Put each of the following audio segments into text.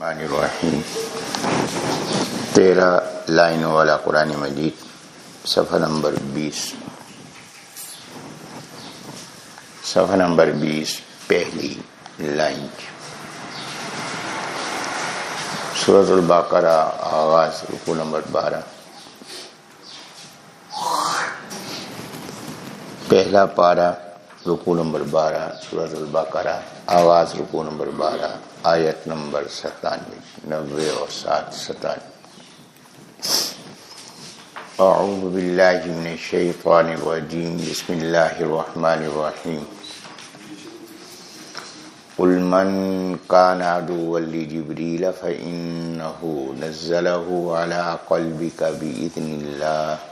الرحمن الرحیم۔ تیرہ لائنوں والا قرآن مجید، صفحہ نمبر بیس۔ صفحہ نمبر بیس، پہلی لائن۔ سورت الباقرہ، آغاز رکو نمبر بارہ۔ پہلا پارہ رکو نمبر بارہ سورت الباقرہ آواز رکو نمبر بارہ، آیت نمبر ستانوے، نوے اور سات، ستانوے۔ اعوذ باللہ من الشیطان الرجیم، بسم اللہ الرحمن الرحیم۔ قل من كان عدوا لجبريل فإنه نزله على قلبك بإذن الله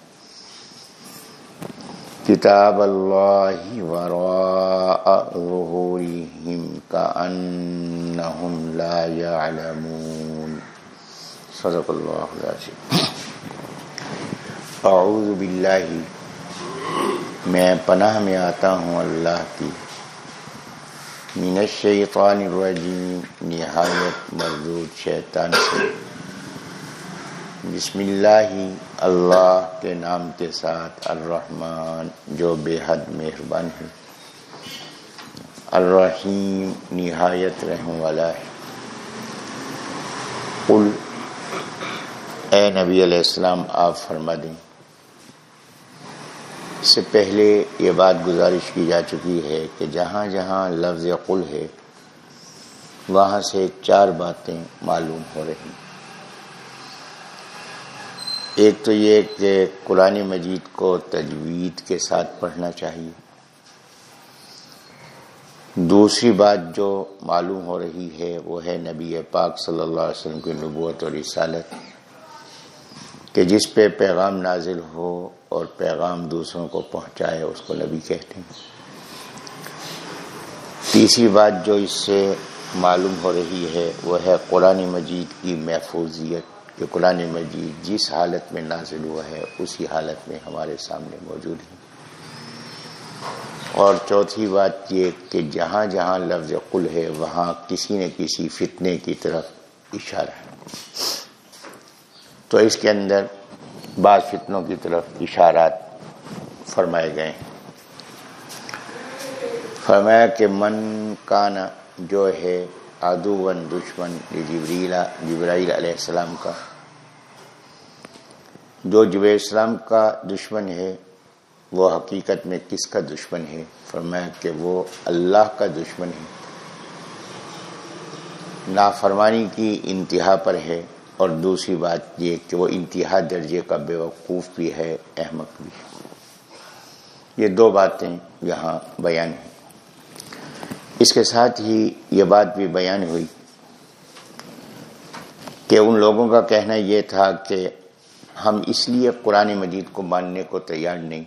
کتاب اللہ وراء ظهورهم كأنهم لا يعلمون. صدق اللہ العظیم اعوذ باللہ میں پناہ میں آتا ہوں اللہ کی. من الشیطان الرجیم. نہایت مردود شیطان سے. بسم اللہ. اللہ کے نام کے ساتھ الرحمن، جو بے حد مہربان ہے۔ الرحیم، نہایت رحم والا ہے۔ قل، اے نبی علیہ السلام، آپ فرما دیں۔ سے پہلے یہ بات گزارش کی جا چکی ہے کہ جہاں جہاں لفظ قل ہے، وہاں سے چار باتیں معلوم ہو رہی ہیں۔ ایک تو یہ کہ قرآن مجید کو تجوید کے ساتھ پڑھنا چاہیے۔ دوسری بات جو معلوم ہو رہی ہے وہ ہے نبی پاک صلی اللہ علیہ وسلم کی نبوت اور رسالت کہ جس پہ پیغام نازل ہو اور پیغام دوسروں کو پہنچائے اس کو نبی کہتے ہیں۔ تیسری بات جو اس سے معلوم ہو رہی ہے وہ ہے قرآن مجید کی محفوظیت۔ کہ قرآن مجید جس حالت میں نازل ہوا ہے، اسی حالت میں ہمارے سامنے موجود ہے۔ اور چوتھی بات یہ کہ جہاں جہاں لفظ قل ہے، وہاں کسی نہ کسی فتنے کی طرف اشارہ ہے۔ تو اس کے اندر بعض فتنوں کی طرف اشارات فرمائے گئے ہیں۔ فرمایا کہ من کانا جو ہے ادوون دشمن جبریلا جبرائیل علیہ السلام کا جو جب اسلام کا دشمن ہے، وہ حقیقت میں کس کا دشمن ہے؟ فرمایا کہ وہ اللہ کا دشمن ہے۔ نافرمانی کی انتہا پر ہے اور دوسری بات یہ کہ وہ انتہا درجے کا بے وقوف بھی ہے احمد بھی ہے۔ یہ دو باتیں یہاں بیان ہیں۔ اس کے ساتھ ہی یہ بات بھی بیان ہوئی کہ ان لوگوں کا کہنا یہ تھا کہ ہم اس لیے قرآن مجید کو ماننے کو تیار نہیں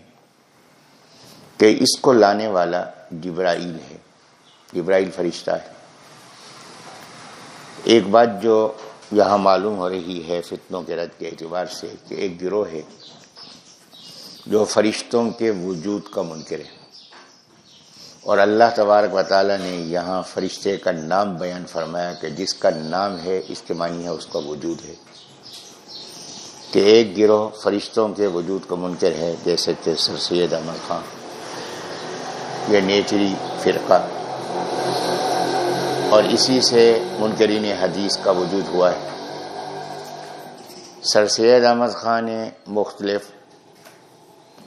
کہ اس کو لانے والا جبرائیل ہے۔ جبرائیل فرشتہ ہے۔ ایک بات جو یہاں معلوم ہو رہی ہے فتنوں کے رد کے اعتبار سے کہ ایک گروہ ہے جو فرشتوں کے وجود کا منکر ہے۔ اور اللہ تبارک و تعالیٰ نے یہاں فرشتے کا نام بیان فرمایا کہ جس کا نام ہے اس کے معنی ہے اس کا وجود ہے۔ کہ ایک گروہ فرشتوں کے وجود کا منکر ہے جیسے کہ سر سید احمد خان۔ یہ نیچری فرقہ۔ اور اسی سے منکرین حدیث کا وجود ہوا ہے۔ سر سید احمد خان نے مختلف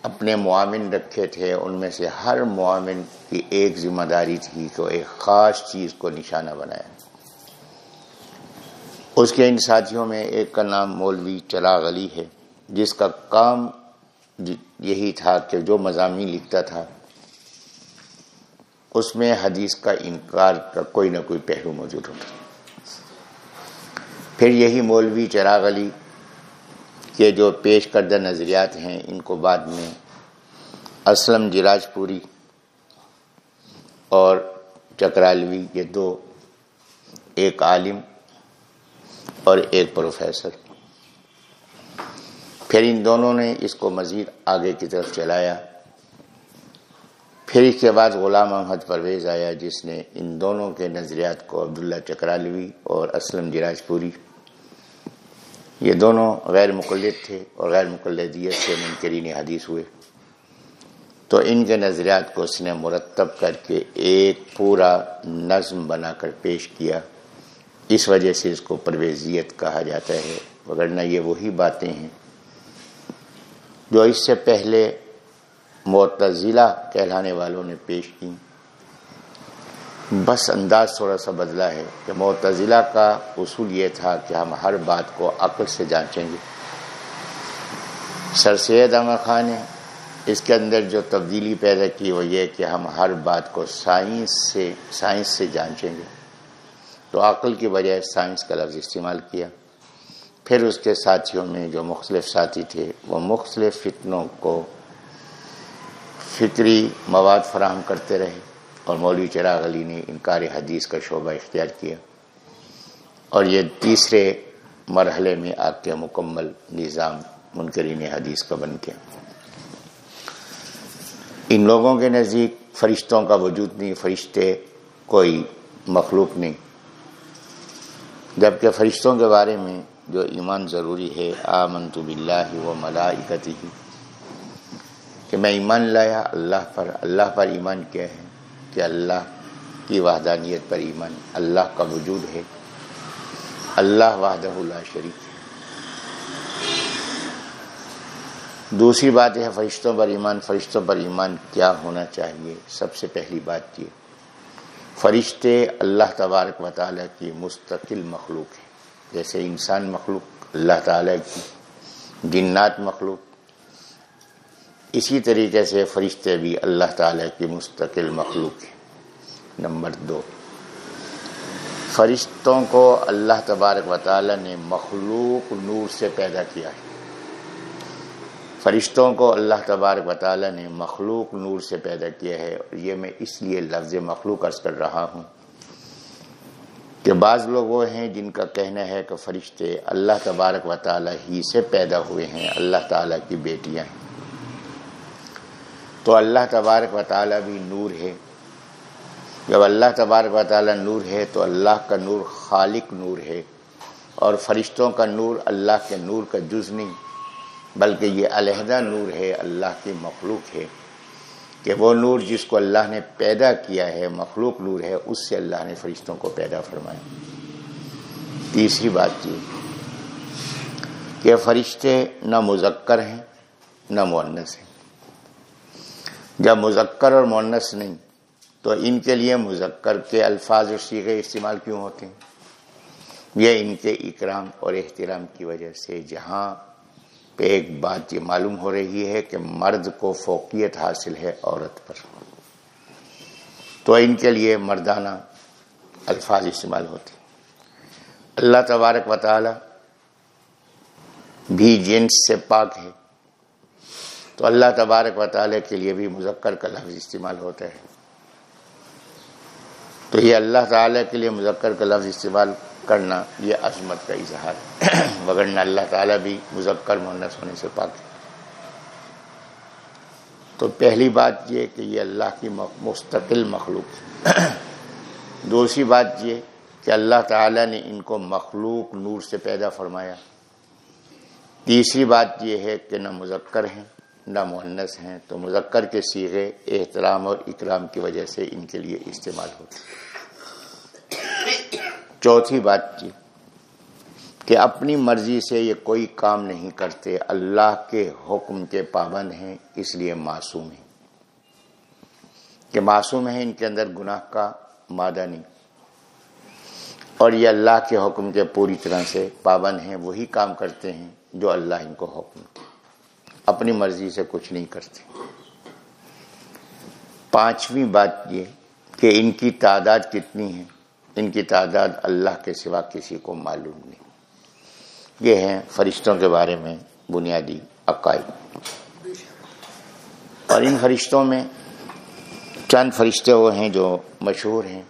اپنے معاون رکھے تھے۔ ان میں سے ہر معاون کی ایک ذمہ داری تھی کہ ایک خاص چیز کو نشانہ بنایا اس کے ان ساتھیوں میں ایک کا نام مولوی چراغ علی ہے، جس کا کام یہی تھا کہ جو مضامین لکھتا تھا، اس میں حدیث کا انکار کا کوئی نہ کوئی پہلو موجود ہوتا۔ پھر یہی مولوی چراغ علی کے جو پیش کردہ نظریات ہیں، ان کو بعد میں اسلم جراج پوری اور چکرالوی یہ دو، ایک عالم اور ایک پروفیسر۔ پھر ان دونوں نے اس کو مزید آگے کی طرف چلایا۔ پھر اس کے بعد غلام احمد پرویز آیا، جس نے ان دونوں کے نظریات کو عبداللہ چکرالوی اور اسلم جراج پوری۔ یہ دونوں غیر مقلد تھے اور غیر مقلدیت سے منکرین حدیث ہوئے۔ تو ان کے نظریات کو اس نے مرتب کر کے ایک پورا نظم بنا کر پیش کیا۔ اس وجہ سے اس کو پرویزیت کہا جاتا ہے وغیرہ یہ وہی باتیں ہیں جو اس سے پہلے معتزلہ کہلانے والوں نے پیش کی بس انداز تھوڑا سا بدلا ہے کہ معتزلہ کا اصول یہ تھا کہ ہم ہر بات کو عقل سے جانچیں گے۔ سر سید احمد خان نے اس کے اندر جو تبدیلی پیدا کی وہ یہ کہ ہم ہر بات کو سائنس سے سائنس سے جانچیں گے۔ تو عقل کی بجائے سائنس کا لفظ استعمال کیا۔ پھر اس کے ساتھیوں میں جو مختلف ساتھی تھے، وہ مختلف فتنوں کو فکری مواد فراہم کرتے رہے اور مولوی چراغ علی نے انکار حدیث کا شعبہ اختیار کیا۔ اور یہ تیسرے مرحلے میں آ کے مکمل نظام منکرین حدیث کا بن گیا۔ ان لوگوں کے نزدیک فرشتوں کا وجود نہیں، فرشتے کوئی مخلوق نہیں۔ جبکہ فرشتوں کے بارے میں جو ایمان ضروری ہے آمنت باللہ و ملائکتی ہی کہ میں ایمان لایا، اللہ پر اللہ پر ایمان کیا ہے، کہ اللہ کی وحدانیت پر ایمان، اللہ کا وجود ہے، اللہ وحدہ اللہ شریک ہے۔ دوسری بات ہے، فرشتوں پر ایمان، فرشتوں پر ایمان کیا ہونا چاہیے؟ سب سے پہلی بات یہ فرشتے اللہ تبارک و تعالیٰ کی مستقل مخلوق ہے جیسے انسان مخلوق اللہ تعالیٰ کی، جنات مخلوق۔ اسی طریقے سے فرشتے بھی اللہ تعالیٰ کی مستقل مخلوق ہیں۔ نمبر دو، فرشتوں کو اللہ تبارک و تعالیٰ نے مخلوق نور سے پیدا کیا ہے۔ فرشتوں کو اللہ تبارک و تعالیٰ نے مخلوق نور سے پیدا کیا ہے اور یہ میں اس لیے لفظ مخلوق عرض کر رہا ہوں کہ بعض لوگ وہ ہیں جن کا کہنا ہے کہ فرشتے اللہ تبارک و تعالیٰ ہی سے پیدا ہوئے ہیں، اللہ تعالیٰ کی بیٹیاں ہیں۔ تو اللہ تبارک و تعالیٰ بھی نور ہے۔ جب اللہ تبارک و تعالیٰ نور ہے تو اللہ کا نور خالق نور ہے اور فرشتوں کا نور اللہ کے نور کا جز نہیں۔ بلکہ یہ علیحدہ نور ہے، اللہ کی مخلوق ہے کہ وہ نور جس کو اللہ نے پیدا کیا ہے، مخلوق نور ہے، اس سے اللہ نے فرشتوں کو پیدا فرمایا۔ تیسری بات یہ کہ فرشتے نہ مذکر ہیں، نہ مونس ہیں۔ جب مذکر اور مونس نہیں، تو ان کے لیے مذکر کے الفاظ اور سیغے استعمال کیوں ہوتے ہیں؟ یہ ان کے اکرام اور احترام کی وجہ سے، جہاں پہ ایک بات یہ معلوم ہو رہی ہے کہ مرد کو فوقیت حاصل ہے عورت پر۔ تو ان کے لیے مردانہ الفاظ استعمال ہوتے اللہ تبارک و تعالی بھی جنس سے پاک ہے۔ تو اللہ تبارک و تعالیٰ کے لیے بھی مذکر کا لفظ استعمال ہوتا ہے۔ تو یہ اللہ تعالیٰ کے لیے مذکر کا لفظ استعمال کرنا یہ عظمت کا اظہار ہے۔ وگرنہ اللہ تعالیٰ بھی مذکر مونس ہونے سے پاک تو پہلی بات یہ کہ یہ اللہ کی مستقل مخلوق دوسری بات یہ کہ اللہ تعالیٰ نے ان کو مخلوق نور سے پیدا فرمایا۔ تیسری بات یہ ہے کہ نہ مذکر ہیں، نہ معنس ہیں۔ تو مذکر کے سیغے احترام اور اکرام کی وجہ سے ان کے لیے استعمال ہوتے چوتھی بات یہ کہ اپنی مرضی سے یہ کوئی کام نہیں کرتے، اللہ کے حکم کے پابند ہیں، اس لیے معصوم ہیں۔ کہ معصوم ہیں، ان کے اندر گناہ کا مادہ نہیں۔ اور یہ اللہ کے حکم کے پوری طرح سے پابند ہیں، وہی کام کرتے ہیں جو اللہ ان کو حکم اپنی مرضی سے کچھ نہیں کرتے۔ پانچویں بات یہ کہ ان کی تعداد کتنی ہے؟ ان کی تعداد اللہ کے سوا کسی کو معلوم نہیں۔ یہ ہیں فرشتوں کے بارے میں بنیادی عقائد۔ اور ان فرشتوں میں چند فرشتے وہ ہیں جو مشہور ہیں۔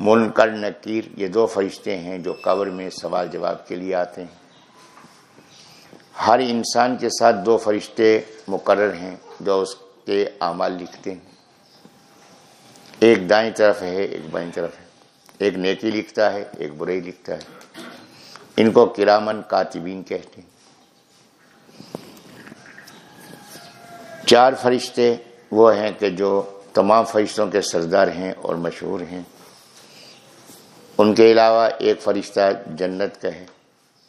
منکر نکیر، یہ دو فرشتے ہیں جو قبر میں سوال جواب کے لیے آتے ہیں۔ ہر انسان کے ساتھ دو فرشتے مقرر ہیں جو اس کے اعمال لکھتے ہیں۔ ایک دائیں طرف ہے، ایک بائیں طرف ہے۔ ایک نیکی لکھتا ہے، ایک برائی لکھتا ہے۔ ان کو کرامن کاتبین کہتے ہیں۔ چار فرشتے وہ ہیں کہ جو تمام فرشتوں کے سردار ہیں اور مشہور ہیں۔ ان کے علاوہ ایک فرشتہ جنت کا ہے۔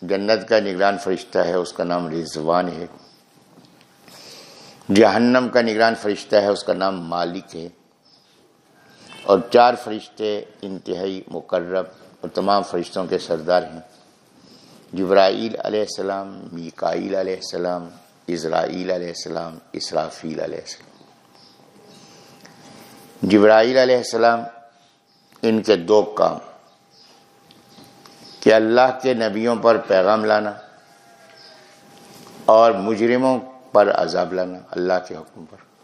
جنت کا نگران فرشتہ ہے، اس کا نام رضوان ہے۔ جہنم کا نگران فرشتہ ہے، اس کا نام مالک ہے۔ اور چار فرشتے انتہائی مقرب اور تمام فرشتوں کے سردار ہیں۔ جبرائیل علیہ السلام، میکائیل علیہ السلام، اسرائیل علیہ السلام، اسرافیل علیہ السلام۔ جبرائیل علیہ السلام، ان کے دو کام۔ کہ اللہ کے نبیوں پر پیغام لانا اور مجرموں پر عذاب لانا، اللہ کے حکم پر۔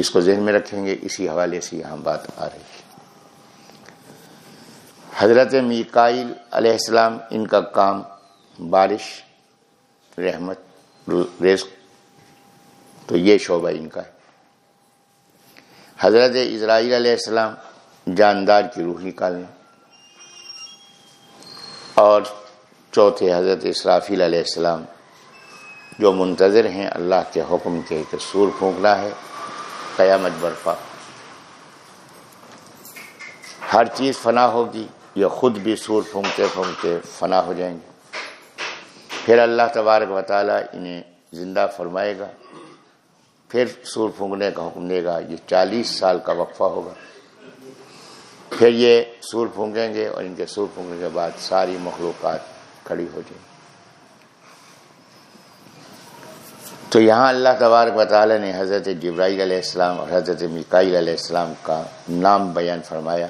اس کو ذہن میں رکھیں گے، اسی حوالے سے یہاں بات آ رہی ہے۔ حضرت میکائل علیہ السلام، ان کا کام بارش، رحمت، رزق، تو یہ شعبہ ان کا ہے۔ حضرت اسرائیل علیہ السلام جاندار کی روح نکالنا اور چوتھے حضرت اسرافیل علیہ السلام جو منتظر ہیں، اللہ کے حکم کے کہ سور پھونکنا ہے۔ قیامت برپا۔ ہر چیز فنا ہوگی یہ خود بھی سور پھونکتے پھونکتے فنا ہو جائیں گے۔ پھر اللہ تبارک و تعالیٰ انہیں زندہ فرمائے گا۔ پھر سور پھونکنے کا حکم دے گا، یہ چالیس سال کا وقفہ ہوگا۔ پھر یہ سور پھونکیں گے اور ان کے سور پھونکنے کے بعد ساری مخلوقات کھڑی ہو جائیں تو یہاں اللہ تبارک و تعالی نے حضرت جبرائیل علیہ السلام اور حضرت مکائل علیہ السلام کا نام بیان فرمایا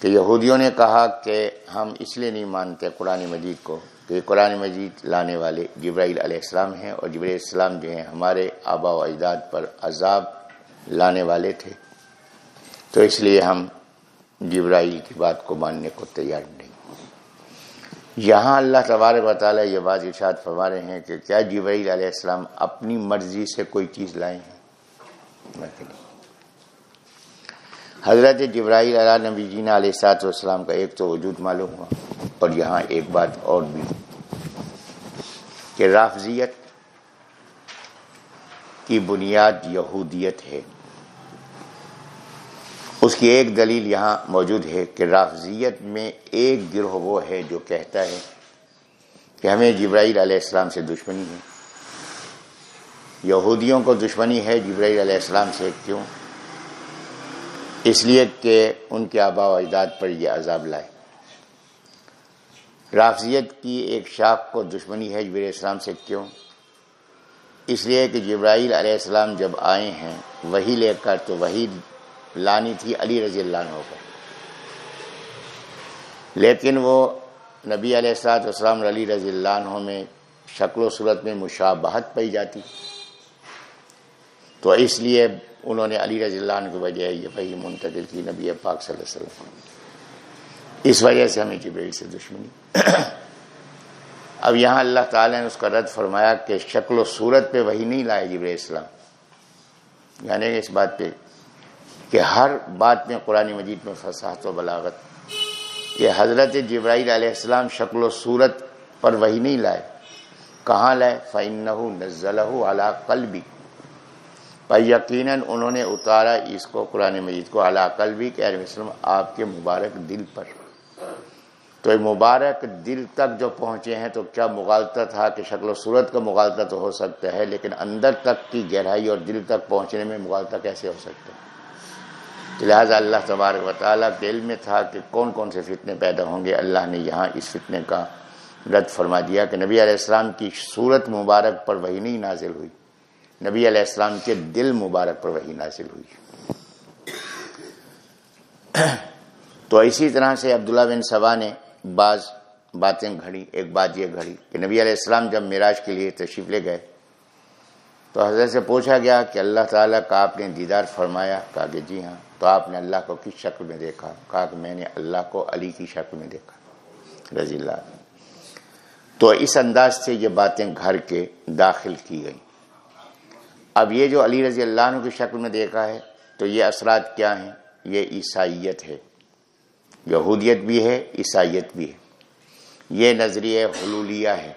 کہ یہودیوں نے کہا کہ ہم اس لیے نہیں مانتے قرآن مجید کو کہ قرآن مجید لانے والے جبرائیل علیہ السلام ہیں اور جبرائیل السلام جو ہیں ہمارے آبا و اجداد پر عذاب لانے والے تھے تو اس لیے ہم جبرائیل کی بات کو ماننے کو تیار نہیں یہاں اللہ تبارک و تعالیٰ یہ بات ارشاد فرما رہے ہیں کہ کیا جبرائیل علیہ السلام اپنی مرضی سے کوئی چیز لائے ہیں؟ حضرت جبرائیل علیہ نبی جینا علیہ سات والسلام کا ایک تو وجود معلوم ہوا اور یہاں ایک بات اور بھی۔ کہ رافضیت کی بنیاد یہودیت ہے۔ اس کی ایک دلیل یہاں موجود ہے کہ رافضیت میں ایک گروہ وہ ہے جو کہتا ہے کہ ہمیں جبرائیل علیہ السلام سے دشمنی ہے۔ یہودیوں کو دشمنی ہے جبرائیل علیہ السلام سے، کیوں؟ اس لیے کہ ان کے آبا و اجداد پر یہ عذاب لائے۔ رافضیت کی ایک شاخ کو دشمنی ہے جبرائیل السلام سے، کیوں؟ اس لیے کہ جبرائیل علیہ السلام جب آئے ہیں وہی لے کر تو وہی لانی تھی علی رضی اللہ عنہ پر۔ لیکن وہ نبی علیہ السلاط والسلام علی رضی اللہ عنہ میں شکل و صورت میں مشابہت پائی جاتی۔ تو اس لیے انہوں نے علی رضی اللہ عنہ کی وجہ یہ وہی منتقل کی نبی پاک صلی اللہ علیہ وسلم۔ اس وجہ سے ہمیں جبریل سے دشمنی۔ اب یہاں اللہ تعالیٰ نے اس کا رد فرمایا کہ شکل و صورت پہ وہی نہیں لائے جبریل اسلام یعنی اس بات پہ کہ ہر بات میں قرآن مجید میں فصاحت و بلاغت، کہ حضرت جبرائیل علیہ السلام شکل و صورت پر وہی نہیں لائے۔ کہاں لائے؟ فعن نزلہ اعلیٰ قلبی پر یقیناً انہوں نے اتارا اس کو، قرآن مجید کو اعلیٰ قلبی کہ وسلم، آپ کے مبارک دل پر۔ تو مبارک دل تک جو پہنچے ہیں تو کیا مغالطہ تھا کہ شکل و صورت کا مغالطہ تو ہو سکتا ہے، لیکن اندر تک کی گہرائی اور دل تک پہنچنے میں مغالطہ کیسے ہو سکتا ہے؟ لہٰذا اللہ تبارک و تعالیٰ کے علم میں تھا کہ کون کون سے فتنے پیدا ہوں گے۔ اللہ نے یہاں اس فتنے کا رد فرما دیا کہ نبی علیہ السلام کی صورت مبارک پر وہی نہیں نازل ہوئی۔ نبی علیہ السلام کے دل مبارک پر وہی نازل ہوئی۔ تو اسی طرح سے عبداللہ بن سبا نے بعض باتیں گھڑی، ایک بات یہ گھڑی کہ نبی علیہ السلام جب معراج کے لیے تشریف لے گئے تو حضرت سے پوچھا گیا کہ اللہ تعالیٰ کا آپ نے دیدار فرمایا؟ کہا کہ جی ہاں۔ تو آپ نے اللہ کو کس شکل میں دیکھا؟ کہا کہ میں نے اللہ کو علی کی شکل میں دیکھا۔ رضی اللہ تو اس انداز سے یہ باتیں گھر کے داخل کی گئیں۔ اب یہ جو علی رضی اللہ عنہ کی شکل میں دیکھا ہے، تو یہ اثرات کیا ہیں؟ یہ عیسائیت ہے۔ یہودیت بھی ہے، عیسائیت بھی ہے۔ یہ نظریہ حلولیہ ہے۔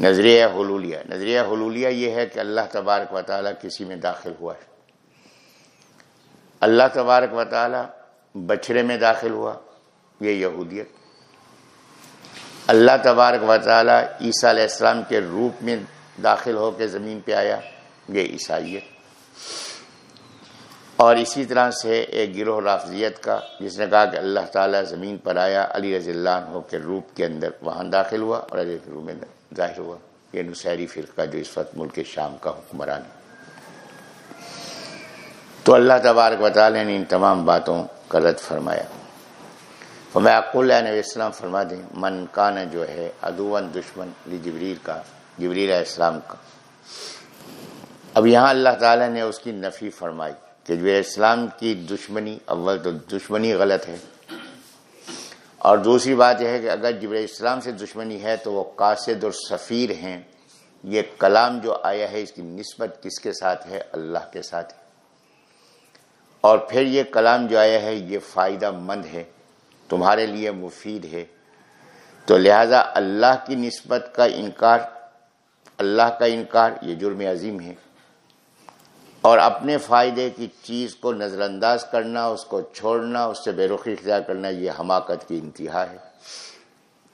نظریہ حلولیہ۔ نظریہ حلولیہ یہ ہے کہ اللہ تبارک و تعالیٰ کسی میں داخل ہوا ہے۔ اللہ تبارک و تعالیٰ بچھڑے میں داخل ہوا، یہ یہودیت۔ اللہ تبارک و تعالیٰ عیسیٰ علیہ السلام کے روپ میں داخل ہو کے زمین پہ آیا، یہ عیسائیت۔ اور اسی طرح سے ایک گروہ رافضیت کا، جس نے کہا کہ اللہ تعالیٰ زمین پر آیا، علی رضی اللہ عنہ کے روپ کے اندر وہاں داخل ہوا اور علی روپ میں ظاہر ہوا یعنی یہ نصیری فرقہ جو اس وقت ملک شام کا حکمران ہے۔ تو اللہ تبارک و تعالیٰ نے ان تمام باتوں کا رد فرمایا۔ نبی السلام فرما دیں، من کان جو ہے ادوون دشمن لی جبریل کا، جبریل علیہ السلام کا۔ اب یہاں اللہ تعالیٰ نے اس کی نفی فرمائی۔ کہ جو اسلام کی دشمنی، اول تو دشمنی غلط ہے۔ اور دوسری بات یہ ہے کہ اگر جبر اسلام سے دشمنی ہے تو وہ قاصد اور سفیر ہیں۔ یہ کلام جو آیا ہے، اس کی نسبت کس کے ساتھ ہے؟ اللہ کے ساتھ ہے۔ اور پھر یہ کلام جو آیا ہے، یہ فائدہ مند ہے، تمہارے لیے مفید ہے۔ تو لہذا اللہ کی نسبت کا انکار، اللہ کا انکار، یہ جرم عظیم ہے۔ اور اپنے فائدے کی چیز کو نظر انداز کرنا، اس کو چھوڑنا، اس سے بے رخی اختیار کرنا، یہ حماقت کی انتہا ہے۔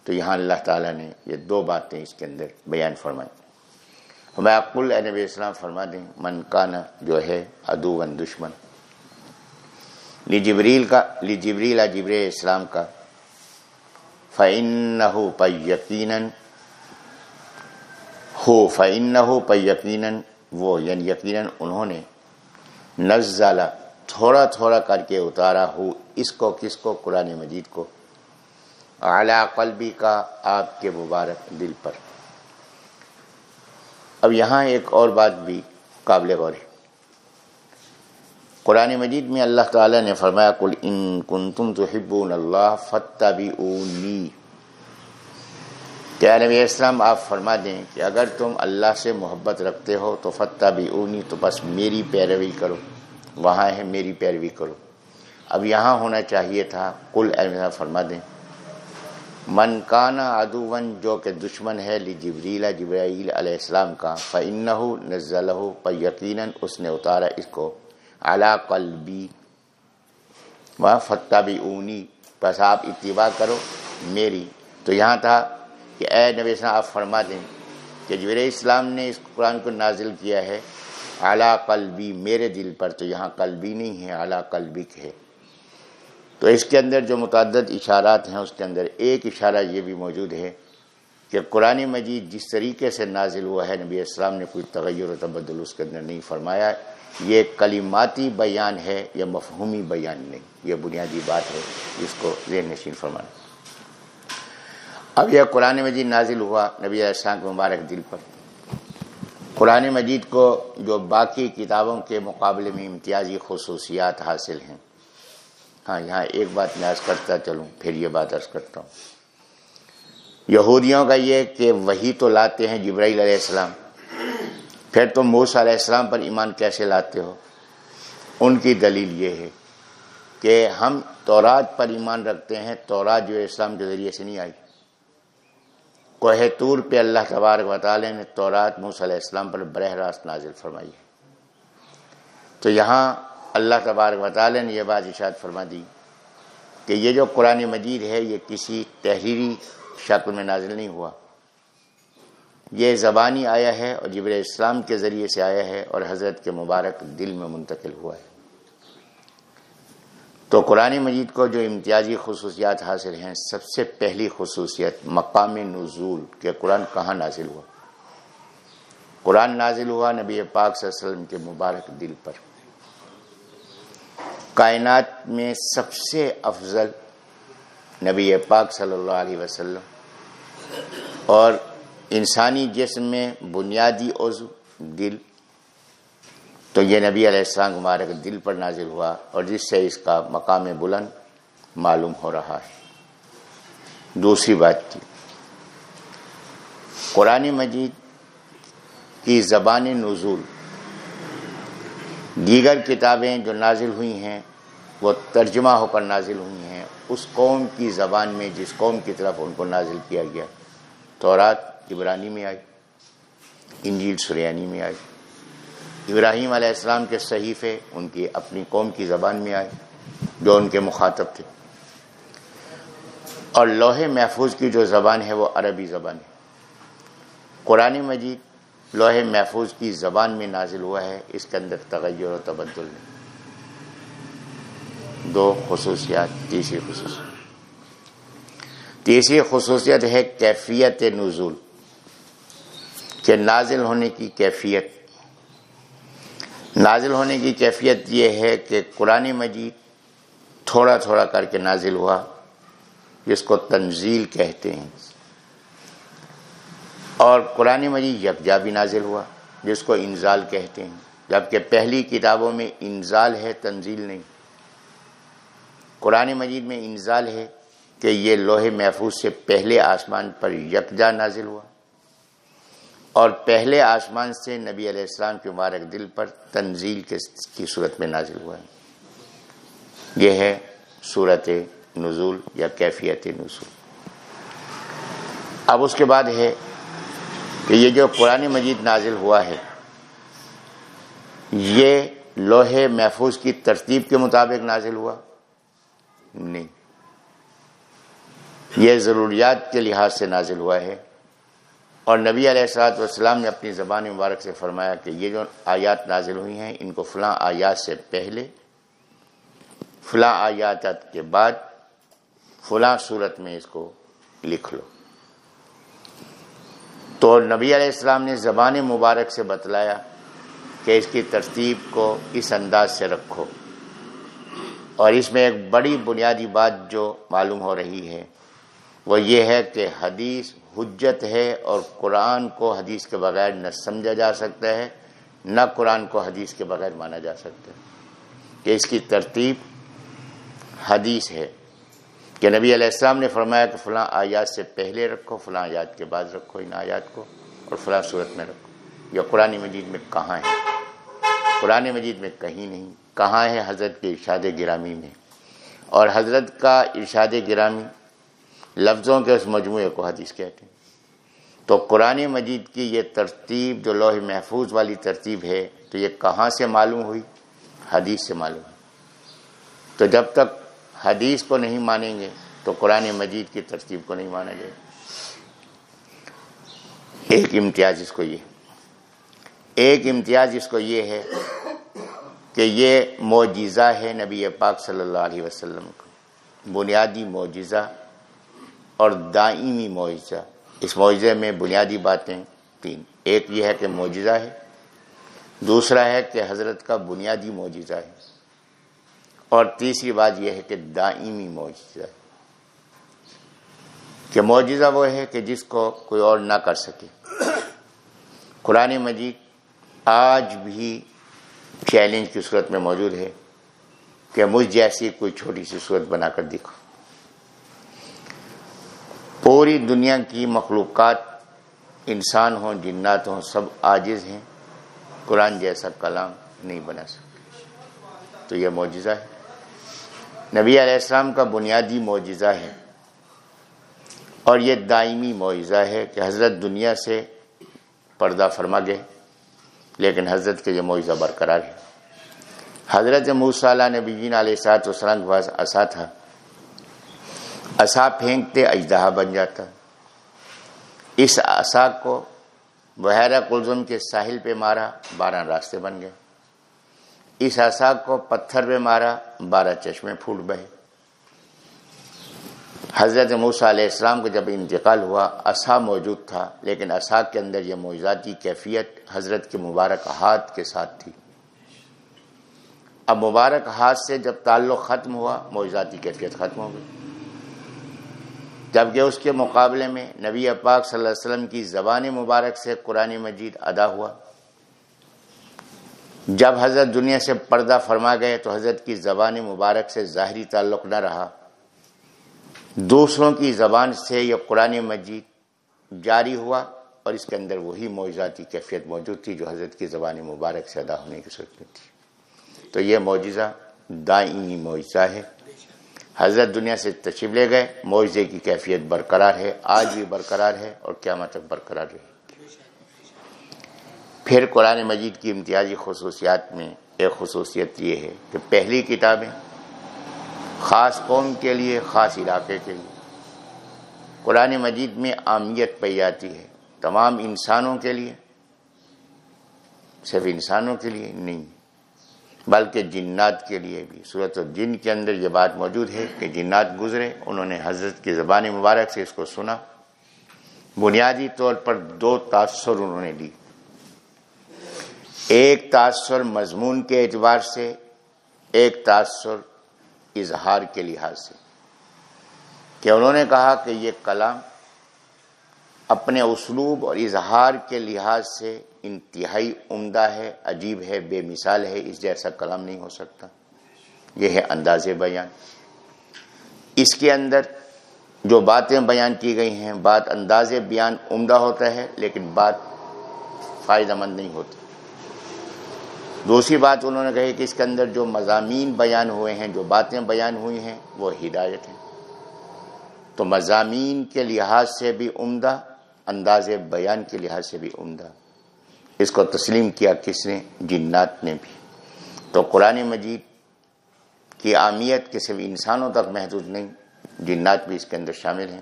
تو یہاں اللہ تعالیٰ نے یہ دو باتیں اس کے اندر بیان فرمائی ہمیں اقبال نبی اسلام فرما دیں، من کانا جو ہے ادو ون دشمن لی جبریل کا، لی جبریل جبر اسلام کا فعن ہو پہ یقیناً ہو فعن ہو پہ یقیناً وہ یعنی یقیناً انہوں نے نزلہ تھوڑا تھوڑا کر کے اتارا ہو، اس کو، کس کو؟ قرآن مجید کو۔ اعلیٰ قلبی کا آپ کے مبارک دل پر۔ اب یہاں ایک اور بات بھی قابل غور ہے۔ قرآن مجید میں اللہ تعالیٰ نے فرمایا کل ان کن تم تو حب اللہ فتح بھی کیا نبی اسلام آپ فرما دیں کہ اگر تم اللہ سے محبت رکھتے ہو تو فتح بھی اونی تو بس میری پیروی کرو، وہاں ہے میری پیروی کرو۔ اب یہاں ہونا چاہیے تھا کل فرما دیں۔ من کانا ادوون جو کہ دشمن ہے لی جبریلا جبرائیل علیہ السلام کا فن نزل پ یقیناً اس نے اتارا اس کو۔ اعلیٰ قلبی وہ فتح بھی اونی بس آپ اتباع کرو، میری۔ تو یہاں تھا کہ اے نبی صاحب آپ فرما دیں کہ جبیر اسلام نے اس قرآن کو نازل کیا ہے اعلیٰ قلبی میرے دل پر تو یہاں قلبی نہیں ہے اعلیٰ قلبی ہے۔ تو اس کے اندر جو متعدد اشارات ہیں، اس کے اندر ایک اشارہ یہ بھی موجود ہے کہ قرآن مجید جس طریقے سے نازل ہوا ہے، نبی اسلام نے کوئی تغیر و تبدل اس کے اندر نہیں فرمایا۔ یہ کلماتی بیان ہے یا مفہومی بیان نہیں، یہ بنیادی بات ہے، اس کو ذہن نشین فرمانا۔ اب یہ قرآن مجید نازل ہوا، نبی السلام کے مبارک دل پر۔ قرآن مجید کو جو باقی کتابوں کے مقابلے میں امتیازی خصوصیات حاصل ہیں۔ ہاں یہاں ایک بات میں عرض کرتا چلوں، پھر یہ بات عرض کرتا ہوں۔ یہودیوں کا یہ کہ وہی تو لاتے ہیں جبرائیل علیہ السلام، پھر تم موسیٰ علیہ السلام پر ایمان کیسے لاتے ہو؟ ان کی دلیل یہ ہے کہ ہم تورات پر ایمان رکھتے ہیں، تورات جو اسلام کے ذریعے سے نہیں آئی۔ کوہ طور پہ اللہ تبارک و تعالی نے تورات موسیٰ علیہ السلام پر براہ راست نازل فرمائی۔ ہے تو یہاں اللہ تبارک و تعالی نے یہ بات اشاد فرما دی کہ یہ جو قرآن مجید ہے، یہ کسی تحریری شکل میں نازل نہیں ہوا۔ یہ زبانی آیا ہے اور جبر اسلام کے ذریعے سے آیا ہے اور حضرت کے مبارک دل میں منتقل ہوا ہے۔ تو قرآن مجید کو جو امتیازی خصوصیات حاصل ہیں، سب سے پہلی خصوصیت مقام نزول کہ قرآن کہاں نازل ہوا۔ قرآن نازل ہوا نبی پاک صلی اللہ علیہ وسلم کے مبارک دل پر۔ کائنات میں سب سے افضل نبی پاک صلی اللہ علیہ وسلم اور انسانی جسم میں بنیادی عضو، دل تو یہ نبی علیہ السلام مبارک دل پر نازل ہوا اور جس سے اس کا مقام بلند معلوم ہو رہا ہے۔ دوسری بات کی، قرآن مجید کی زبان نزول، دیگر کتابیں جو نازل ہوئی ہیں، وہ ترجمہ ہو کر نازل ہوئی ہیں، اس قوم کی زبان میں جس قوم کی طرف ان کو نازل کیا گیا۔ تورات، عبرانی میں آئی، انجیل، سریانی میں آئی۔ ابراہیم علیہ السلام کے صحیفے ان کی اپنی قوم کی زبان میں آئے، جو ان کے مخاطب تھے۔ اور لوہے محفوظ کی جو زبان ہے وہ عربی زبان ہے۔ قرآن مجید لوہے محفوظ کی زبان میں نازل ہوا ہے، اس کے اندر تغیر و تبدل نہیں دو خصوصیات، تیسری خصوصیت۔ تیسری خصوصیت ہے کیفیت نزول، کہ نازل ہونے کی کیفیت۔ نازل ہونے کی کیفیت یہ ہے کہ قرآن مجید تھوڑا تھوڑا کر کے نازل ہوا، جس کو تنزیل کہتے ہیں۔ اور قرآن مجید یکجا بھی نازل ہوا، جس کو انزال کہتے ہیں۔ جبکہ پہلی کتابوں میں انزال ہے، تنزیل نہیں۔ قرآن مجید میں انزال ہے کہ یہ لوہے محفوظ سے پہلے آسمان پر یکجا نازل ہوا۔ اور پہلے آسمان سے نبی علیہ السلام کے مبارک دل پر تنزیل کی صورت میں نازل ہوا ہے۔ یہ ہے صورت نزول یا کیفیت نزول۔ اب اس کے بعد ہے کہ یہ جو قرآن مجید نازل ہوا ہے، یہ لوہے محفوظ کی ترتیب کے مطابق نازل ہوا؟ نہیں۔ یہ ضروریات کے لحاظ سے نازل ہوا ہے۔ اور نبی علیہ السلاۃ والسلام نے اپنی زبان مبارک سے فرمایا کہ یہ جو آیات نازل ہوئی ہیں، ان کو فلاں آیات سے پہلے، فلاں آیات کے بعد فلاں صورت میں اس کو لکھ لو۔ تو نبی علیہ السلام نے زبان مبارک سے بتلایا کہ اس کی ترتیب کو اس انداز سے رکھو۔ اور اس میں ایک بڑی بنیادی بات جو معلوم ہو رہی ہے، وہ یہ ہے کہ حدیث حجت ہے اور قرآن کو حدیث کے بغیر نہ سمجھا جا سکتا ہے، نہ قرآن کو حدیث کے بغیر مانا جا سکتا ہے۔ کہ اس کی ترتیب حدیث ہے۔ کہ نبی علیہ السلام نے فرمایا کہ فلاں آیات سے پہلے رکھو، فلاں آیات کے بعد رکھو ان آیات کو، اور فلاں صورت میں رکھو۔ یا قرآن مجید میں کہاں ہے؟ قرآن مجید میں کہیں نہیں۔ کہاں ہے حضرت کے ارشاد گرامی میں؟ اور حضرت کا ارشاد گرامی لفظوں کے اس مجموعے کو حدیث کہتے ہیں۔ تو قرآن مجید کی یہ ترتیب جو لوح محفوظ والی ترتیب ہے، تو یہ کہاں سے معلوم ہوئی؟ حدیث سے معلوم ہوئی۔ تو جب تک حدیث کو نہیں مانیں گے، تو قرآن مجید کی ترتیب کو نہیں مانا جائے۔ ایک امتیاز اس کو یہ ایک امتیاز اس کو یہ ہے کہ یہ معجزہ ہے نبی پاک صلی اللہ علیہ وسلم کا۔ بنیادی معجزہ اور دائمی معجزہ۔ اس معجزے میں بنیادی باتیں تین۔ ایک یہ ہے کہ معجزہ ہے، دوسرا ہے کہ حضرت کا بنیادی معجزہ ہے۔ اور تیسری بات یہ ہے کہ دائمی معجزہ ہے۔ کہ معجزہ وہ ہے کہ جس کو کوئی اور نہ کر سکے۔ قرآن مجید آج بھی چیلنج کی صورت میں موجود ہے کہ مجھ جیسی کوئی چھوٹی سی صورت بنا کر دکھو پوری دنیا کی مخلوقات انسان ہوں، جنات ہوں، سب عاجز ہیں۔ قرآن جیسا کلام نہیں بنا سکتے تو یہ معجزہ ہے۔ نبی علیہ السلام کا بنیادی معجزہ ہے۔ اور یہ دائمی معجزہ ہے کہ حضرت دنیا سے پردہ فرما گئے، لیکن حضرت کے یہ معجزہ برقرار ہے۔ حضرت موسیٰ نبی علیہ سات وسلم کے پاس اصا تھا۔ اصا پھینکتے اجدہا بن جاتا۔ اس اصا کو بحیرہ کلزم کے ساحل پہ مارا، بارہ راستے بن گئے۔ اس اصا کو پتھر پہ مارا، بارہ چشمے پھوٹ بہے۔ حضرت موسیٰ علیہ السلام کو جب انتقال ہوا اصا موجود تھا، لیکن اصا کے اندر یہ معجزاتی کیفیت حضرت کے مبارک ہاتھ کے ساتھ تھی۔ اب مبارک ہاتھ سے جب تعلق ختم ہوا معجزاتی کیفیت ختم ہو گئی۔ جبکہ اس کے مقابلے میں نبی پاک صلی اللہ علیہ وسلم کی زبان مبارک سے قرآن مجید ادا ہوا۔ جب حضرت دنیا سے پردہ فرما گئے تو حضرت کی زبان مبارک سے ظاہری تعلق نہ رہا۔ دوسروں کی زبان سے یہ قرآن مجید جاری ہوا اور اس کے اندر وہی معجزاتی کیفیت موجود تھی جو حضرت کی زبان مبارک سے ادا ہونے کی صورت میں تھی۔ تو یہ معجزہ دائمی معجزہ ہے۔ حضرت دنیا سے تشریف لے گئے۔ معجزے کی کیفیت برقرار ہے۔ آج بھی برقرار ہے اور کیا تک برقرار رہے پھر قرآن مجید کی امتیازی خصوصیات میں ایک خصوصیت یہ ہے کہ پہلی کتابیں خاص قوم کے لیے، خاص علاقے کے لیے۔ قرآن مجید میں عامیت پی جاتی ہے تمام انسانوں کے لیے، صرف انسانوں کے لیے نہیں۔ بلکہ جنات کے لیے بھی۔ صورت الجن کے اندر یہ بات موجود ہے کہ جنات گزرے، انہوں نے حضرت کی زبان مبارک سے اس کو سنا۔ بنیادی طور پر دو تاثر انہوں نے لی ایک تاثر مضمون کے اعتبار سے، ایک تاثر اظہار کے لحاظ سے۔ کہ انہوں نے کہا کہ یہ کلام اپنے اسلوب اور اظہار کے لحاظ سے انتہائی عمدہ ہے، عجیب ہے، بے مثال ہے، اس جیسا کلام نہیں ہو سکتا۔ یہ ہے انداز بیان۔ اس کے اندر جو باتیں بیان کی گئی ہیں، بات انداز بیان عمدہ ہوتا ہے، لیکن بات فائدہ مند نہیں ہوتی۔ دوسری بات انہوں نے کہی کہ اس کے اندر جو مضامین بیان ہوئے ہیں، جو باتیں بیان ہوئی ہیں، وہ ہدایت ہیں۔ تو مضامین کے لحاظ سے بھی عمدہ، انداز بیان کے لحاظ سے بھی عمدہ۔ اس کو تسلیم کیا کس نے؟ جنات نے بھی۔ تو قرآن مجید کی آمیت کے صرف انسانوں تک محدود نہیں، جنات بھی اس کے اندر شامل ہیں۔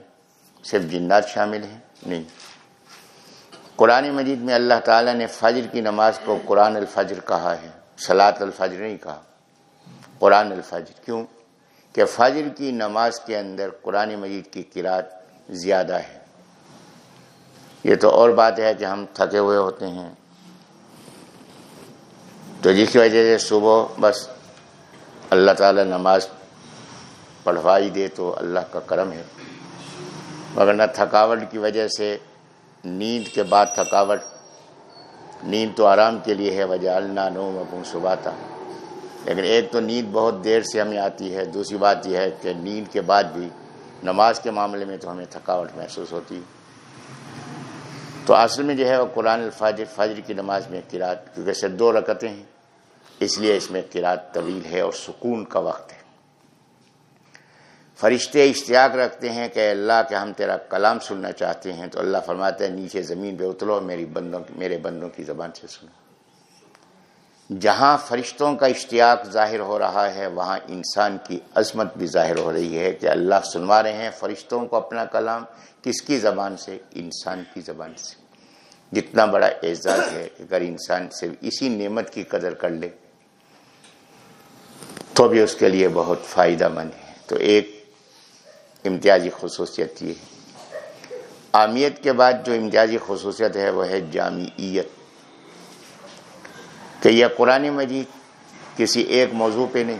صرف جنات شامل ہیں؟ نہیں۔ قرآن مجید میں اللہ تعالیٰ نے فجر کی نماز کو قرآن الفجر کہا ہے۔ سلاد الفجر نہیں کہا۔ قرآن الفجر۔ کیوں؟ کہ فجر کی نماز کے اندر قرآن مجید کی قرآت زیادہ ہے۔ یہ تو اور بات ہے کہ ہم تھکے ہوئے ہوتے ہیں۔ تو جس کی وجہ سے صبح بس اللہ تعالی نماز پڑھوائی دے تو اللہ کا کرم ہے۔ مگر نہ تھکاوٹ کی وجہ سے، نیند کے بعد تھکاوٹ، نیند تو آرام کے لیے ہے وجہ اللہ نو مکم صبح تھا۔ لیکن ایک تو نیند بہت دیر سے ہمیں آتی ہے، دوسری بات یہ ہے کہ نیند کے بعد بھی نماز کے معاملے میں تو ہمیں تھکاوٹ محسوس ہوتی۔ ہے تو اصل میں جو ہے وہ قرآن الفاجر، فجر کی نماز میں قرات کیونکہ صرف دو رکتیں ہیں، اس لیے اس میں قرات طویل ہے اور سکون کا وقت ہے۔ فرشتے اشتیاق رکھتے ہیں کہ اللہ کہ ہم تیرا کلام سننا چاہتے ہیں، تو اللہ فرماتے ہیں، نیچے زمین پہ اترو، میری بندوں، میرے بندوں کی زبان سے سنو۔ جہاں فرشتوں کا اشتیاق ظاہر ہو رہا ہے، وہاں انسان کی عظمت بھی ظاہر ہو رہی ہے کہ اللہ سنوا رہے ہیں فرشتوں کو اپنا کلام کس کی زبان سے؟ انسان کی زبان سے۔ جتنا بڑا اعزاز ہے اگر انسان سے اسی نعمت کی قدر کر لے، تو بھی اس کے لیے بہت فائدہ مند ہے۔ تو ایک امتیازی خصوصیت یہ ہے۔ آمیت کے بعد جو امتیازی خصوصیت ہے، وہ ہے جامعیت۔ کہ یہ قرآن مجید کسی ایک موضوع پہ نہیں۔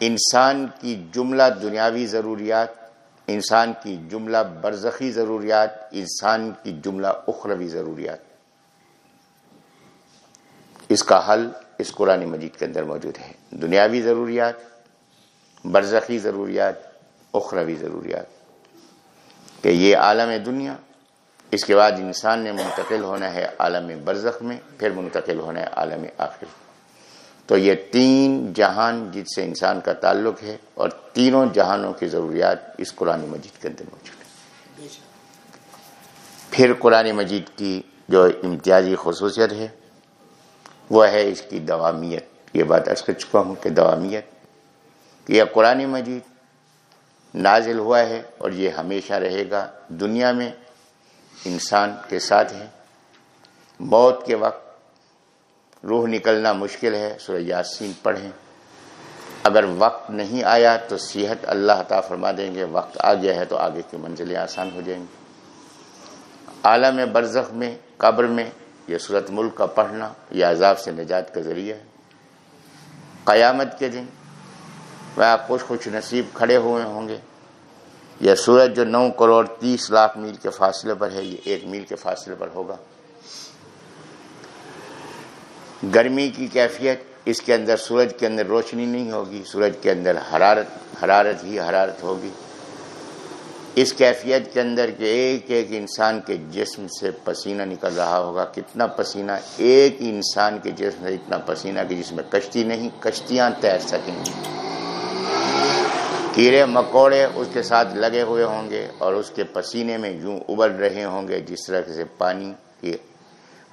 انسان کی جملہ دنیاوی ضروریات، انسان کی جملہ برزخی ضروریات، انسان کی جملہ اخروی ضروریات۔ اس کا حل اس قرآن مجید کے اندر موجود ہے۔ دنیاوی ضروریات، برزخی ضروریات، اخروی ضروریات۔ کہ یہ عالم دنیا اس کے بعد انسان نے منتقل ہونا ہے عالم برزخ میں، پھر منتقل ہونا ہے عالم آخر تو یہ تین جہان جس سے انسان کا تعلق ہے اور تینوں جہانوں کی ضروریات اس قرآن مجید کے اندر موجود ہے پھر قرآن مجید کی جو امتیازی خصوصیت ہے، وہ ہے اس کی دوامیت۔ یہ بات عرض کر چکا ہوں کہ دوامیت، کہ یہ قرآن مجید نازل ہوا ہے اور یہ ہمیشہ رہے گا دنیا میں انسان کے ساتھ ہے۔ موت کے وقت روح نکلنا مشکل ہے، سورہ یاسین پڑھیں۔ اگر وقت نہیں آیا تو صحت اللہ عطا فرما دیں گے۔ وقت آ گیا ہے تو آگے کی منزلیں آسان ہو جائیں گی۔ عالم برزخ میں، قبر میں یہ صورت ملک کا پڑھنا، یہ عذاب سے نجات کا ذریعہ ہے۔ قیامت کے دن وہ خوش خوش نصیب کھڑے ہوئے ہوں گے۔ یہ سورج جو نو کروڑ تیس لاکھ میل کے فاصلے پر ہے، یہ ایک میل کے فاصلے پر ہوگا۔ گرمی کی کیفیت، اس کے اندر سورج کے اندر روشنی نہیں ہوگی، سورج کے اندر حرارت حرارت ہی حرارت ہوگی۔ اس کیفیت کے اندر کہ ایک ایک انسان کے جسم سے پسینہ نکل رہا ہوگا۔ کتنا پسینہ، ایک انسان کے جسم سے اتنا پسینہ کہ جس میں کشتی نہیں، کشتیاں تیر سکیں گی۔ کیڑے مکوڑے اس کے ساتھ لگے ہوئے ہوں گے اور اس کے پسینے میں یوں ابل رہے ہوں گے جس طرح سے پانی کی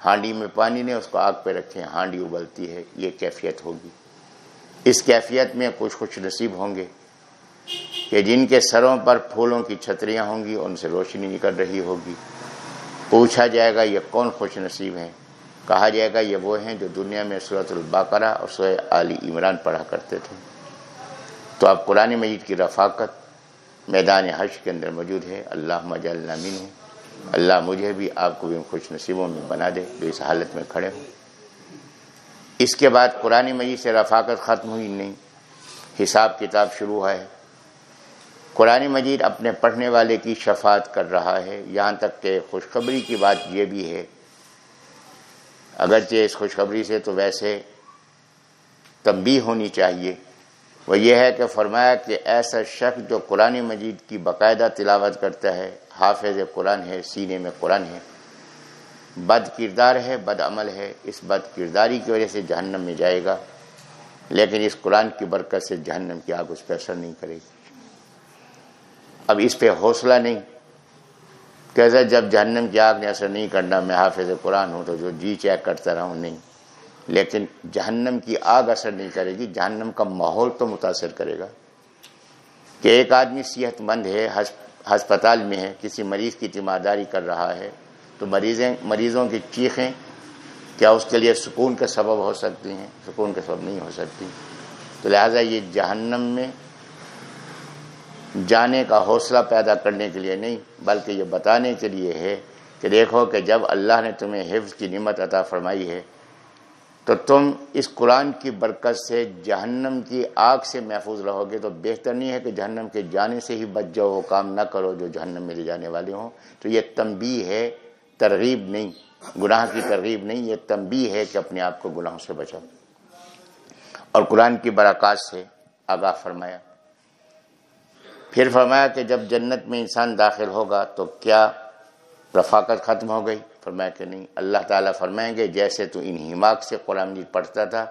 ہانڈی میں پانی نے اس کو آگ پہ رکھے ہانڈی ابلتی ہے، یہ کیفیت ہوگی۔ اس کیفیت میں کچھ خوش نصیب ہوں گے کہ جن کے سروں پر پھولوں کی چھتریاں ہوں گی، ان سے روشنی نکل رہی ہوگی۔ پوچھا جائے گا، یہ کون خوش نصیب ہیں؟ کہا جائے گا، یہ وہ ہیں جو دنیا میں صورت الباقرہ اور سوئے علی عمران پڑھا کرتے تھے۔ تو اب قرآن مجید کی رفاقت میدان حج کے اندر موجود ہے۔ اللہ مجل نامین ہے اللہ مجھے بھی آپ کو بھی خوش نصیبوں میں بنا دے، جو اس حالت میں کھڑے ہوں۔ اس کے بعد قرآن مجید سے رفاقت ختم ہوئی نہیں۔ حساب کتاب شروع ہوا ہے۔ قرآن مجید اپنے پڑھنے والے کی شفاعت کر رہا ہے۔ یہاں تک کہ خوشخبری کی بات یہ بھی ہے۔ اگرچہ اس خوشخبری سے تو ویسے تبھی ہونی چاہیے۔ وہ یہ ہے کہ فرمایا کہ ایسا شخص جو قرآن مجید کی باقاعدہ تلاوت کرتا ہے، حافظ قرآن ہے، سینے میں قرآن ہے، بد کردار ہے، بد عمل ہے، اس بد کرداری کی وجہ سے جہنم میں جائے گا، لیکن اس قرآن کی برکت سے جہنم کی آگ اس پہ اثر نہیں کرے گی۔ اب اس پہ حوصلہ نہیں۔ کیسا جب جہنم کی آگ نے اثر نہیں کرنا، میں حافظ قرآن ہوں تو جو جی چیک کرتا رہا ہوں، نہیں۔ لیکن جہنم کی آگ اثر نہیں کرے گی، جہنم کا ماحول تو متاثر کرے گا۔ کہ ایک آدمی صحت مند ہے ہسپتال میں ہے، کسی مریض کی تیمارداری کر رہا ہے، تو مریضیں، مریضوں کی چیخیں کیا اس کے لیے سکون کا سبب ہو سکتی ہیں؟ سکون کا سبب نہیں ہو سکتی۔ تو لہٰذا یہ جہنم میں جانے کا حوصلہ پیدا کرنے کے لیے نہیں، بلکہ یہ بتانے کے لیے ہے کہ دیکھو کہ جب اللہ نے تمہیں حفظ کی نعمت عطا فرمائی ہے تو تم اس قرآن کی برکت سے جہنم کی آگ سے محفوظ رہو گے تو بہتر نہیں ہے کہ جہنم کے جانے سے ہی بچ جاؤ، وہ کام نہ کرو جو جہنم میں لے جانے والے ہوں۔ تو یہ تنبی ہے، ترغیب نہیں، گناہ کی ترغیب نہیں، یہ تنبی ہے کہ اپنے آپ کو گناہوں سے بچاؤ۔ اور قرآن کی برکات سے آگاہ فرمایا۔ پھر فرمایا کہ جب جنت میں انسان داخل ہوگا تو کیا رفاقت ختم ہو گئی؟ فرمایا کہ نہیں، اللہ تعالیٰ فرمائیں گے، جیسے تو ان حماق سے قرآن مجید پڑھتا تھا،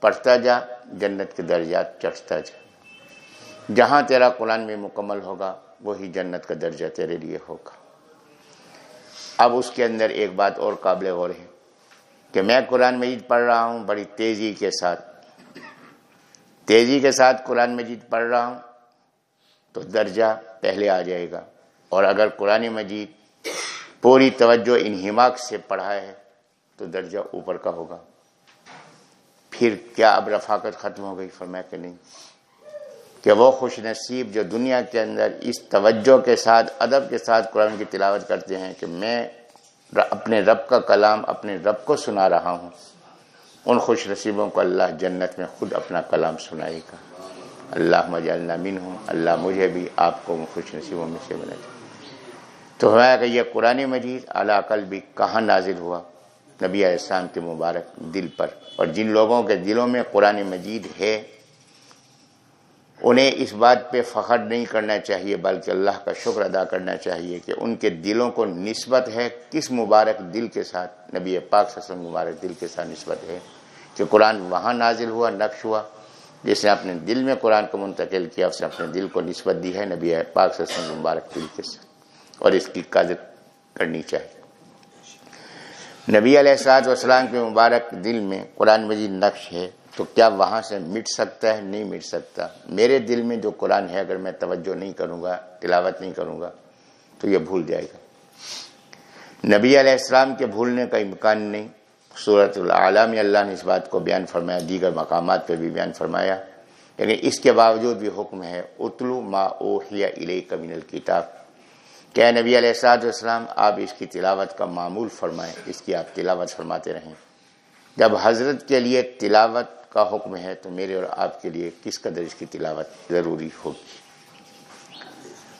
پڑھتا جا، جنت کے درجات چڑھتا جا۔ جہاں تیرا قرآن میں مکمل ہوگا، وہی جنت کا درجہ تیرے لیے ہوگا۔ اب اس کے اندر ایک بات اور قابل غور ہے کہ میں قرآن مجید پڑھ رہا ہوں، بڑی تیزی کے ساتھ۔ تیزی کے ساتھ قرآن مجید پڑھ رہا ہوں تو درجہ پہلے آ جائے گا۔ اور اگر قرآن مجید پوری توجہ ان حماق سے پڑھا ہے تو درجہ اوپر کا ہوگا۔ پھر کیا اب رفاقت ختم ہو گئی؟ فرمایا کہ نہیں۔ کہ وہ خوش نصیب جو دنیا کے اندر اس توجہ کے ساتھ، ادب کے ساتھ قرآن کی تلاوت کرتے ہیں کہ میں اپنے رب کا کلام، اپنے رب کو سنا رہا ہوں۔ ان خوش نصیبوں کو اللہ جنت میں خود اپنا کلام سنائے گا۔ اللہ مجالنا من ہوں اللہ مجھے بھی آپ کو خوش نصیبوں میں سے بنا تو ہمارا کہ یہ قرآن مجید علا کل بھی کہاں نازل ہوا؟ نبی علیہ السلام کے مبارک دل پر۔ اور جن لوگوں کے دلوں میں قرآن مجید ہے، انہیں اس بات پہ فخر نہیں کرنا چاہیے، بلکہ اللہ کا شکر ادا کرنا چاہیے کہ ان کے دلوں کو نسبت ہے۔ کس مبارک دل کے ساتھ، نبی پاک صلی اللہ علیہ وسلم مبارک دل کے ساتھ نسبت ہے کہ قرآن وہاں نازل ہوا، نقش ہوا، جس نے اپنے دل میں قرآن کو منتقل کیا، اس نے اپنے دل کو نسبت دی ہے نبی پاک صلی اللہ علیہ وسلم مبارک دل کے ساتھ۔ اور اس کی قدر کرنی چاہیے۔ نبی علیہ السلاط والسلام کے مبارک دل میں قرآن مجید نقش ہے، تو کیا وہاں سے مٹ سکتا ہے؟ نہیں مٹ سکتا۔ میرے دل میں جو قرآن ہے، اگر میں توجہ نہیں کروں گا، تلاوت نہیں کروں گا، تو یہ بھول جائے گا۔ نبی علیہ السلام کے بھولنے کا امکان نہیں۔ صورت العالم میں اللہ نے اس بات کو بیان فرمایا، دیگر مقامات پہ بھی بیان فرمایا۔ لیکن اس کے باوجود بھی حکم ہے، اتلو ما اوحیا علیہ کمین الکتاب۔ کیا نبی علیہ السلاط والسلام، آپ اس کی تلاوت کا معمول فرمائیں، اس کی آپ تلاوت فرماتے رہیں۔ جب حضرت کے لیے تلاوت کا حکم ہے تو میرے اور آپ کے لیے کس قدر اس کی تلاوت ضروری ہوگی؟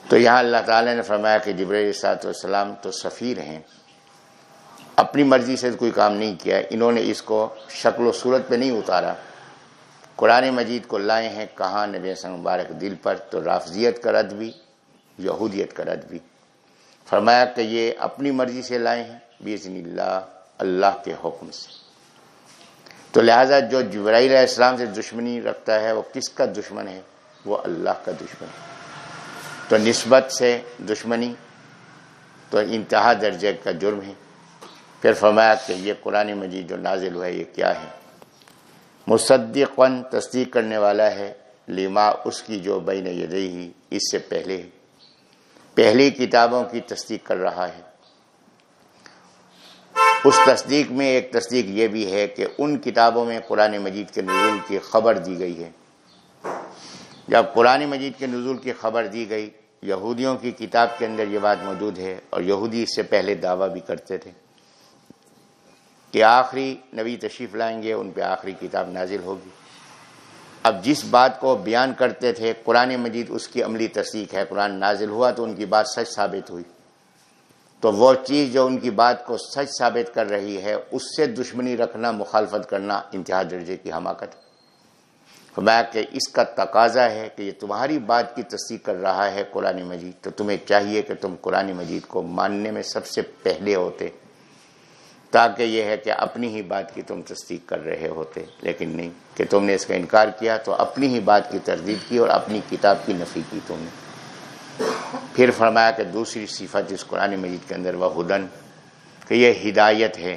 تو یہاں اللہ تعالی نے فرمایا کہ جبر سات والسلام تو سفیر ہیں، اپنی مرضی سے کوئی کام نہیں کیا، انہوں نے اس کو شکل و صورت پہ نہیں اتارا۔ قرآن مجید کو لائے ہیں، کہاں نبی مبارک دل پر، تو رافضیت کا رد بھی، یہودیت کا رد بھی۔ فرمایا کہ یہ اپنی مرضی سے لائے ہیں بیزن اللہ اللہ کے حکم سے۔ تو لہٰذا جو جبرائیل علیہ السلام سے دشمنی رکھتا ہے، وہ کس کا دشمن ہے؟ وہ اللہ کا دشمن ہے۔ تو نسبت سے دشمنی تو انتہا درجے کا جرم ہے۔ پھر فرمایا کہ یہ قرآن مجید جو نازل ہوا ہے، یہ کیا ہے؟ مصدقن تصدیق کرنے والا ہے، لما اس کی جو بین یدئی اس سے پہلے ہے۔ پہلی کتابوں کی تصدیق کر رہا ہے۔ اس تصدیق میں ایک تصدیق یہ بھی ہے کہ ان کتابوں میں قرآن مجید کے نزول کی خبر دی گئی ہے۔ جب قرآن مجید کے نزول کی خبر دی گئی، یہودیوں کی کتاب کے اندر یہ بات موجود ہے اور یہودی اس سے پہلے دعویٰ بھی کرتے تھے کہ آخری نبی تشریف لائیں گے، ان پہ آخری کتاب نازل ہوگی۔ اب جس بات کو بیان کرتے تھے، قرآن مجید اس کی عملی تصدیق ہے، قرآن نازل ہوا تو ان کی بات سچ ثابت ہوئی۔ تو وہ چیز جو ان کی بات کو سچ ثابت کر رہی ہے، اس سے دشمنی رکھنا، مخالفت کرنا انتہا درجے کی حماقت فرمایا کہ اس کا تقاضا ہے کہ یہ تمہاری بات کی تصدیق کر رہا ہے قرآن مجید، تو تمہیں چاہیے کہ تم قرآن مجید کو ماننے میں سب سے پہلے ہوتے۔ تاکہ یہ ہے کہ اپنی ہی بات کی تم تصدیق کر رہے ہوتے، لیکن نہیں، کہ تم نے اس کا انکار کیا تو اپنی ہی بات کی تردید کی اور اپنی کتاب کی نفی کی تم نے۔ پھر فرمایا کہ دوسری صفت اس قرآن مجید کے اندر، وہ ہدن، کہ یہ ہدایت ہے۔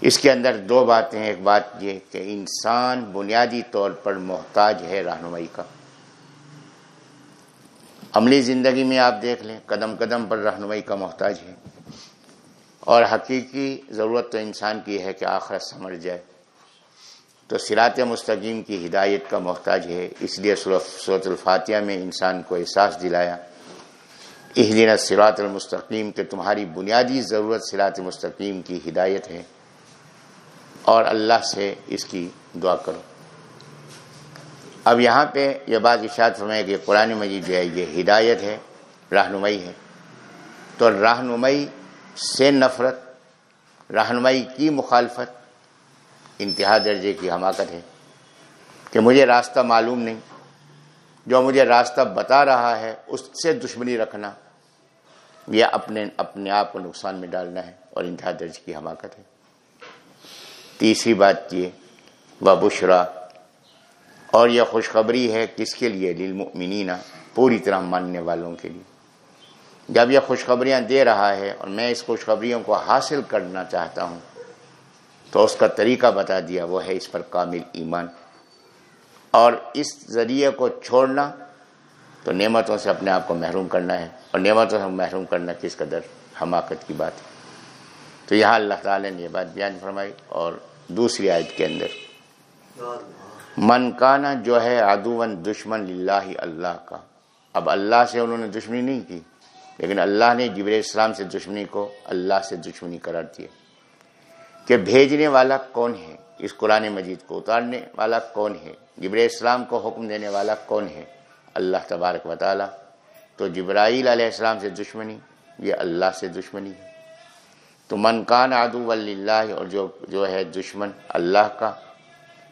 اس کے اندر دو باتیں، ایک بات یہ کہ انسان بنیادی طور پر محتاج ہے رہنمائی کا۔ عملی زندگی میں آپ دیکھ لیں، قدم قدم پر رہنمائی کا محتاج ہے۔ اور حقیقی ضرورت تو انسان کی ہے کہ آخرت سمجھ جائے۔ تو سرات مستقیم کی ہدایت کا محتاج ہے، اس لیے صورت الفاتحہ میں انسان کو احساس دلایا۔ اس دن سرات المستقیم کہ تمہاری بنیادی ضرورت سرات مستقیم کی ہدایت ہے۔ اور اللہ سے اس کی دعا کرو۔ اب یہاں پہ یہ بات اشاعت فرمائے کہ قرآن مجید جو ہے، یہ ہدایت ہے، رہنمائی ہے۔ تو رہنمائی سے نفرت، رہنمائی کی مخالفت، انتہا درجے کی حماقت ہے کہ مجھے راستہ معلوم نہیں۔ جو مجھے راستہ بتا رہا ہے، اس سے دشمنی رکھنا، یہ اپنے اپنے آپ کو نقصان میں ڈالنا ہے اور انتہا درج کی حماقت ہے۔ تیسری بات یہ و بشرا، اور یہ خوشخبری ہے کس کے لیے؟ للمؤمنین، پوری طرح ماننے والوں کے لیے۔ جب یہ خوشخبریاں دے رہا ہے اور میں اس خوشخبریوں کو حاصل کرنا چاہتا ہوں، تو اس کا طریقہ بتا دیا وہ ہے اس پر کامل ایمان۔ اور اس ذریعے کو چھوڑنا تو نعمتوں سے اپنے آپ کو محروم کرنا ہے، اور نعمتوں سے محروم کرنا کس قدر حماقت کی بات۔ ہے تو یہاں اللہ تعالی نے یہ بات بیان فرمائی، اور دوسری آیت کے اندر۔ منکانہ جو ہے ادوون دشمن اللہ اللہ کا۔ اب اللہ سے انہوں نے دشمنی نہیں کی۔ لیکن اللہ نے جبر اسلام سے دشمنی کو اللہ سے دشمنی قرار دیا کہ بھیجنے والا کون ہے؟ اس قرآن مجید کو اتارنے والا کون ہے؟ جبر اسلام کو حکم دینے والا کون ہے؟ اللہ تبارک و تعالی۔ تو جبرائیل علیہ السلام سے دشمنی، یہ اللہ سے دشمنی ہے۔ تو منکان آدو اللہ اور جو جو ہے دشمن اللہ کا،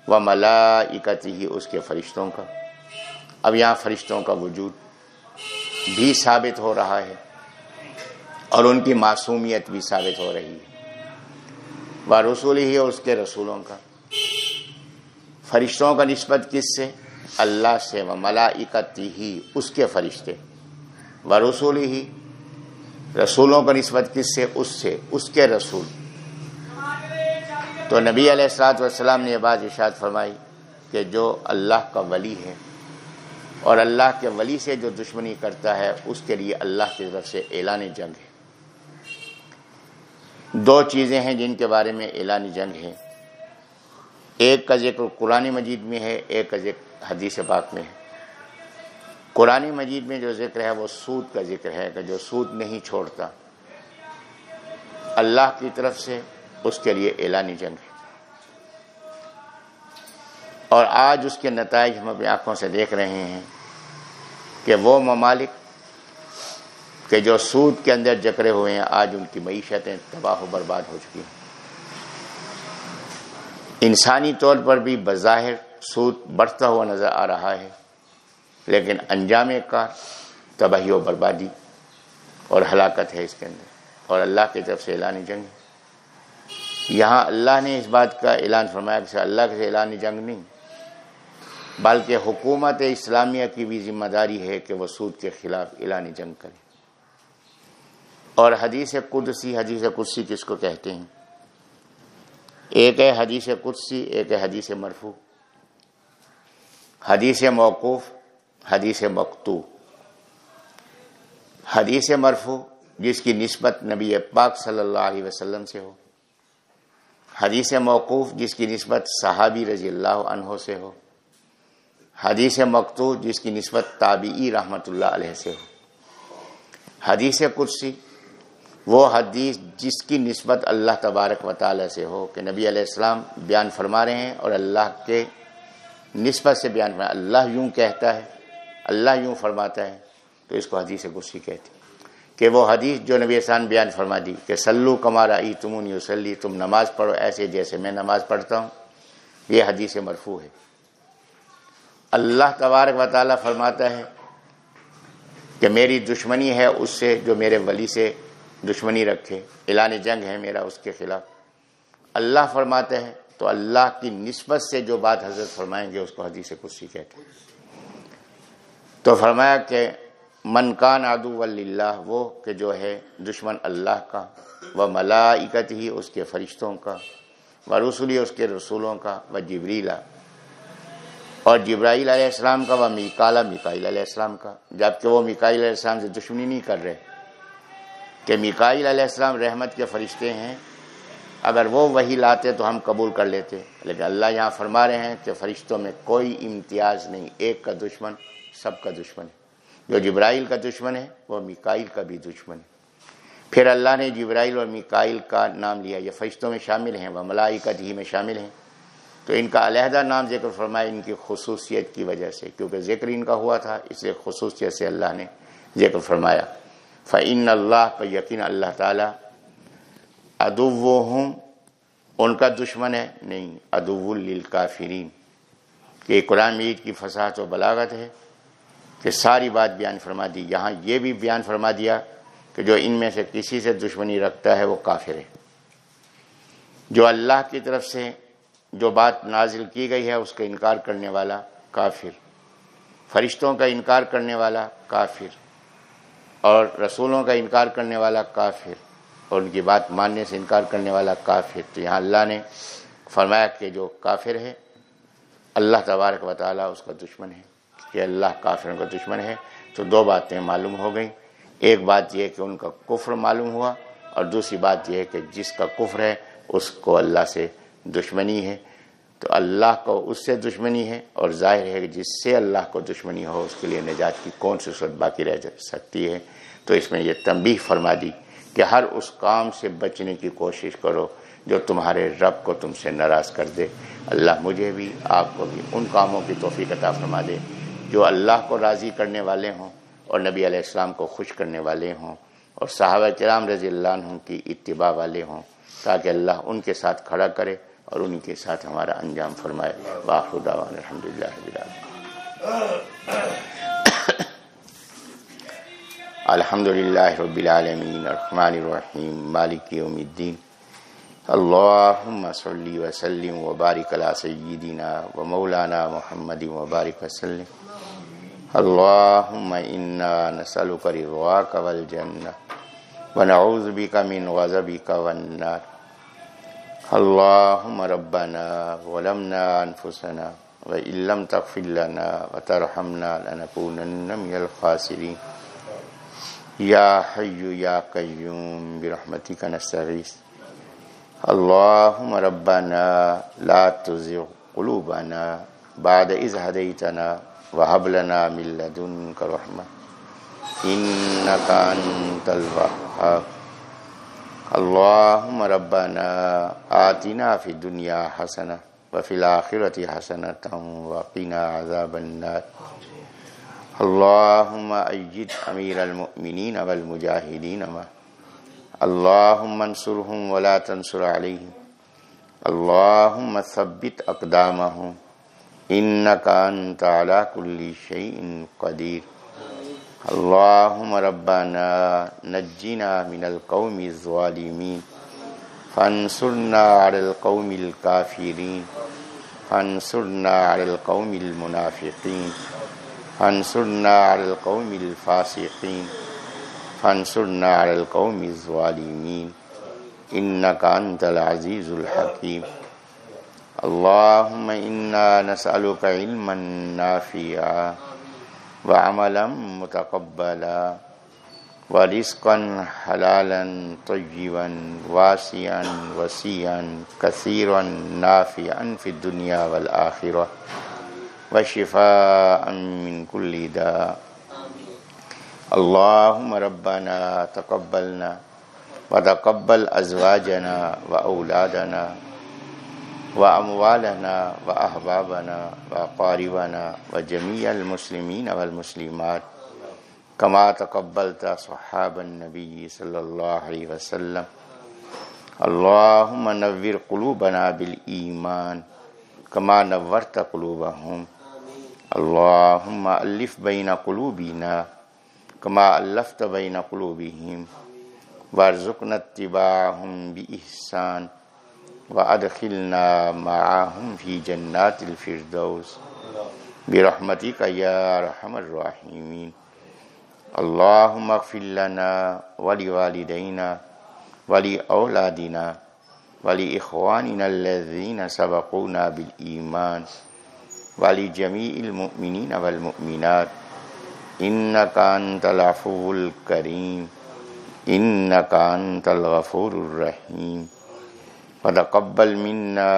و ملائکتی ہی اس کے فرشتوں کا۔ اب یہاں فرشتوں کا وجود۔ بھی ثابت ہو رہا ہے اور ان کی معصومیت بھی ثابت ہو رہی ہے۔ وہ رسول ہی اور اس کے رسولوں کا۔ فرشتوں کا نسبت کس سے؟ اللہ سے و ملائکتی ہی اس کے فرشتے۔ و رسول ہی رسولوں کا نسبت کس سے؟ اس سے، اس کے رسول۔ تو نبی علیہ السلاط والسلام نے یہ بات ارشاد فرمائی کہ جو اللہ کا ولی ہے اور اللہ کے ولی سے جو دشمنی کرتا ہے، اس کے لیے اللہ کی طرف سے اعلان جنگ ہے۔ دو چیزیں ہیں جن کے بارے میں اعلان جنگ ہے۔ ایک کا ذکر قرآن مجید میں ہے، ایک کا ذکر حدیث پاک میں ہے۔ قرآن مجید میں جو ذکر ہے، وہ سود کا ذکر ہے کہ جو سود نہیں چھوڑتا۔ اللہ کی طرف سے اس کے لیے اعلانی جنگ ہے۔ اور آج اس کے نتائج ہم اپنی آنکھوں سے دیکھ رہے ہیں۔ کہ وہ ممالک کہ جو سود کے اندر جکڑے ہوئے ہیں، آج ان کی معیشتیں تباہ و برباد ہو چکی ہیں۔ انسانی طور پر بھی بظاہر سود بڑھتا ہوا نظر آ رہا ہے، لیکن انجام کا تباہی و بربادی اور ہلاکت ہے اس کے اندر۔ اور اللہ کی طرف سے اعلان جنگ۔ یہاں اللہ نے اس بات کا اعلان فرمایا کہ اللہ کے اعلان جنگ نہیں بلکہ حکومت اسلامیہ کی بھی ذمہ داری ہے کہ وہ سود کے خلاف اعلان جنگ کرے۔ اور حدیث قدسی حدیث قدسی کس کو کہتے ہیں؟ ایک ہے حدیث قدسی، ایک ہے حدیث مرفو حدیث موقوف، حدیث مکتو حدیث مرفو جس کی نسبت نبی پاک صلی اللہ علیہ وسلم سے ہو۔ حدیث موقوف، جس کی نسبت صحابی رضی اللہ عنہ سے ہو۔ حدیث مکتو جس کی نسبت تابعی رحمت اللہ علیہ سے ہو۔ حدیث قدسی، وہ حدیث جس کی نسبت اللہ تبارک و تعالی سے ہو کہ نبی علیہ السلام بیان فرما رہے ہیں اور اللہ کے نسبت سے بیان فرما اللہ یوں کہتا ہے، اللہ یوں فرماتا ہے۔ تو اس کو حدیث غصی کہتی کہ وہ حدیث جو نبی السلام بیان فرما دی کہ سلو کمارا ای تمون یوسلی تم نماز پڑھو ایسے جیسے میں نماز پڑھتا ہوں، یہ حدیث مرفوع ہے۔ اللہ تبارک و تعالیٰ فرماتا ہے کہ میری دشمنی ہے اس سے جو میرے ولی سے دشمنی رکھے، اعلان جنگ ہے میرا اس کے خلاف۔ اللہ فرماتے ہیں تو اللہ کی نسبت سے جو بات حضرت فرمائیں گے اس کو حدیث کسی کہتے ہیں۔ تو فرمایا کہ من کان آدو اللہ وہ کہ جو ہے دشمن اللہ کا وہ ملائکت ہی اس کے فرشتوں کا، و رسولی اس کے رسولوں کا، و جبریلا اور جبرائیل علیہ السلام کا وہ میکالا میکائل علیہ السلام کا۔ جبکہ وہ میکائل علیہ السلام سے دشمنی نہیں کر رہے۔ کہ میکائل علیہ السلام رحمت کے فرشتے ہیں، اگر وہ وہی لاتے تو ہم قبول کر لیتے۔ لیکن اللہ یہاں فرما رہے ہیں کہ فرشتوں میں کوئی امتیاز نہیں، ایک کا دشمن سب کا دشمن ہے۔ جو جبرائیل کا دشمن ہے، وہ میکائل کا بھی دشمن ہے۔ پھر اللہ نے جبرائیل اور میکائل کا نام لیا۔ یہ فرشتوں میں شامل ہیں، وہ ملائی کا دھی میں شامل ہیں۔ تو ان کا علیحدہ نام ذکر فرمایا ان کی خصوصیت کی وجہ سے، کیونکہ ذکر ان کا ہوا تھا، اس لیے خصوصیت سے اللہ نے ذکر فرمایا۔ فعن اللہ پہ یقین اللہ تعالیٰ ادو ہوں ان کا دشمن ہے، نہیں ادو الکافرین کہ قرآن مید کی فساحت و بلاغت ہے، کہ ساری بات بیان فرما دی۔ یہاں یہ بھی بیان فرما دیا کہ جو ان میں سے کسی سے دشمنی رکھتا ہے، وہ کافر ہے۔ جو اللہ کی طرف سے جو بات نازل کی گئی ہے، اس کا انکار کرنے والا کافر۔ فرشتوں کا انکار کرنے والا کافر۔ اور رسولوں کا انکار کرنے والا کافر۔ اور ان کی بات ماننے سے انکار کرنے والا کافر۔ تو یہاں اللہ نے فرمایا کہ جو کافر ہے، اللہ تبارک و تعالیٰ اس کا دشمن ہے۔ کہ اللہ کافروں کا دشمن ہے۔ تو دو باتیں معلوم ہو گئیں۔ ایک بات یہ کہ ان کا کفر معلوم ہوا اور دوسری بات یہ ہے کہ جس کا کفر ہے، اس کو اللہ سے دشمنی ہے، تو اللہ کو اس سے دشمنی ہے اور ظاہر ہے کہ جس سے اللہ کو دشمنی ہو، اس کے لیے نجات کی کون سی صورت باقی رہ سکتی ہے؟ تو اس میں یہ تنبیہ فرما دی کہ ہر اس کام سے بچنے کی کوشش کرو جو تمہارے رب کو تم سے ناراض کر دے۔ اللہ مجھے بھی، آپ کو بھی ان کاموں کی توفیق عطا فرما دے جو اللہ کو راضی کرنے والے ہوں اور نبی علیہ السلام کو خوش کرنے والے ہوں اور صحابہ کرام رضی اللہ عنہ کی اتباع والے ہوں تاکہ اللہ ان کے ساتھ کھڑا کرے۔ اور ان کے ساتھ ہمارا انجام فرمائے۔ باخر دعوان الحمد للہ الحمد للہ رب العالمین، الرحمن الرحیم، مالک یوم الدین۔ اللهم صل وسلم وبارك على سيدنا ومولانا محمد وبارك وسلم۔ اللهم إنا نسألك رضاك والجنة ونعوذ بك من غضبك والنار۔ اللهم ربنا ولمنا أنفسنا وإن لم تغفر لنا وترحمنا لنكونن من الخاسرين. يا حي يا قيوم، برحمتك نستغيث. اللهم ربنا لا تزغ قلوبنا بعد إذ هديتنا وهب لنا من لدنك رحمة. إنك أنت الوهاب. اللهم ربنا آتنا في الدنيا حسنة وفي الآخرة حسنة وقنا عذاب النار. اللهم أجد أمير المؤمنين والمجاهدين معه. اللهم انصرهم ولا تنصر عليهم. اللهم ثبت أقدامهم. إنك أنت على كل شيء قدير. اللهم ربنا نجنا من القوم الظالمين. فانصرنا على القوم الكافرين. فانصرنا على القوم المنافقين. فانصرنا على القوم الفاسقين. فانصرنا على القوم الظالمين. إنك أنت العزيز الحكيم. اللهم إنا نسألك علما نافعا. وعملا متقبلا ورزقا حلالا طيبا واسعا وسيعا كثيرا نافعا في الدنيا والآخرة وشفاء من كل داء. اللهم ربنا تقبلنا وتقبل أزواجنا وأولادنا وأموالنا وأحبابنا وأقاربنا وجميع المسلمين والمسلمات كما تقبلت صحاب النبي صلى الله عليه وسلم اللهم نور قلوبنا بالإيمان كما نورت قلوبهم اللهم ألف بين قلوبنا كما ألفت بين قلوبهم وارزقنا اتباعهم بإحسان وأدخلنا معهم في جنات الفردوس برحمتك يا رحم الراحمين اللهم اغفر لنا ولوالدينا ولأولادنا ولإخواننا الذين سبقونا بالإيمان ولجميع المؤمنين والمؤمنات إنك أنت العفو الكريم إنك أنت الغفور الرحيم وتقبل منا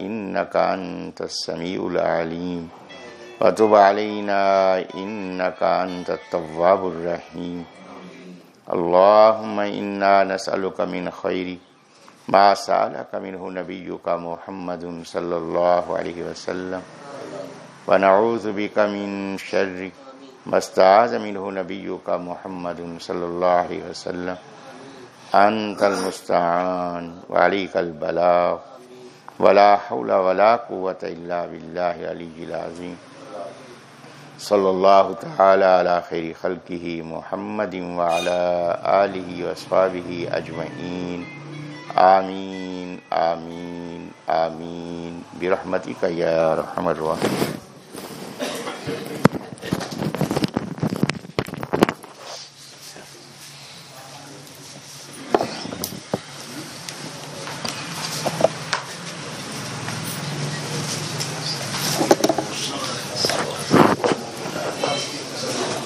إنك أنت السميع العليم. وتب علينا إنك أنت التواب الرحيم. اللهم إنا نسألك من خير ما سألك منه نبيك محمد صلى الله عليه وسلم. ونعوذ بك من شر ما استعاذ منه نبيك محمد صلى الله عليه وسلم. أنت المستعان وعليك البلاغ. ولا حول ولا قوة إلا بالله العلي العظيم. صلى الله تعالى على خير خلقه محمد وعلى آله وأصحابه أجمعين. آمين آمين آمين. برحمتك يا رحم الرحيم